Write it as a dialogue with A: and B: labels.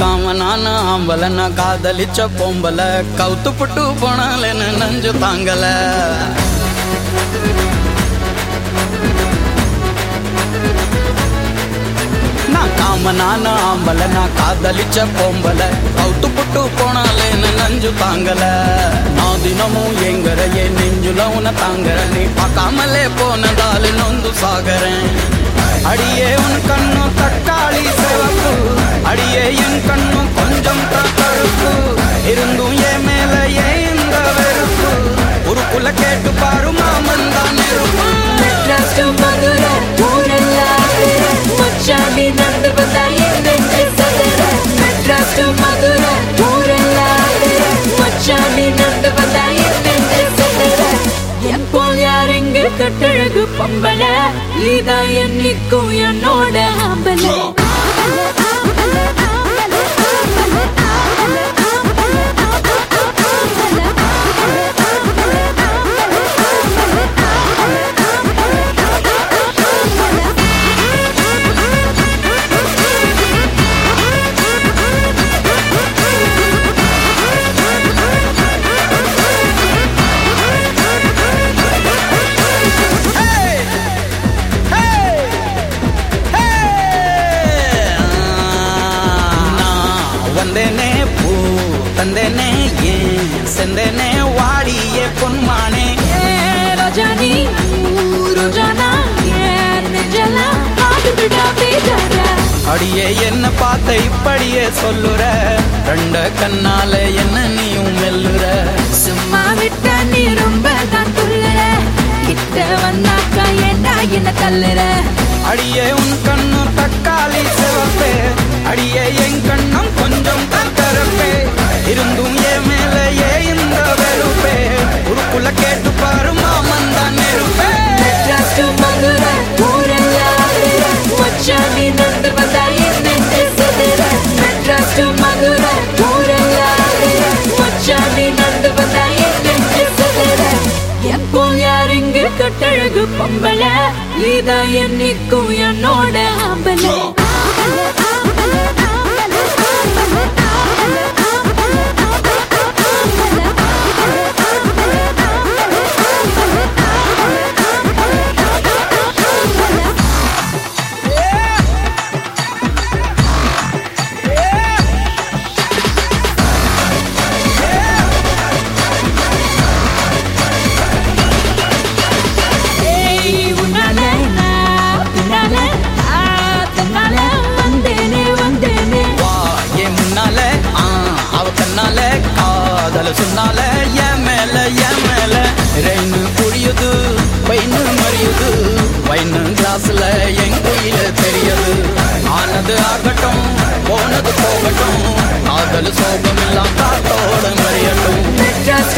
A: காமனான ஆம்பல நான் காதலிச்ச பொம்பல கவுத்து புட்டு போனாலேன்னு நஞ்சு தாங்கல Thank you. நம்ம காமனான ஆம்பல நான் காதலிச்ச பொம்பல அவுட்டு புட்டு போனாலேன்னு நஞ்சு தாங்கல. நான் தினமும் எங்கற என் நெஞ்சுல உன தாங்கற நீ பார்க்காமலே போனதால நொந்து சாகரேன் அடியே உன் கண்ணும் தக்காளி சிவப்பு. அடியே என் கண்ணும் கொஞ்சம் கருப்பு. இருந்தும் என் மேல ஏன் இந்த வெறுப்பு. குல கேட்டு
B: பாருமா கட்டழகு பொம்பல இதான் என்னைக்கும் என்னோட
A: அம்பல தந்தேனே ஏன் செந்தேனே வாடியே பொன்மானே.
B: ரோஜானி ரோஜானா
A: அடியே என்ன பார்த்த இப்படியே சொல்லுற? ரெண்ட கண்ணால என்ன நீயும் மெல்லுற?
B: சும்மா விட்டா நீ ரொம்ப தான் துள்ளுற. கிட்ட வந்தாக்கா ஏண்டா என்ன தள்ளுற?
A: அடியே உன் கண்ணும் தக்காளி சிவப்பே. அடியே என்
B: பொம்பளை பொம்பல இதான் என்னைக்கும் என்னோட ஆம்பல
A: ஆனது ஆகட்டும் போனது போகட்டும். காதல் சோகம் எல்லாம் காத்தோட மறியட்டும்
B: மெட்ராஸ்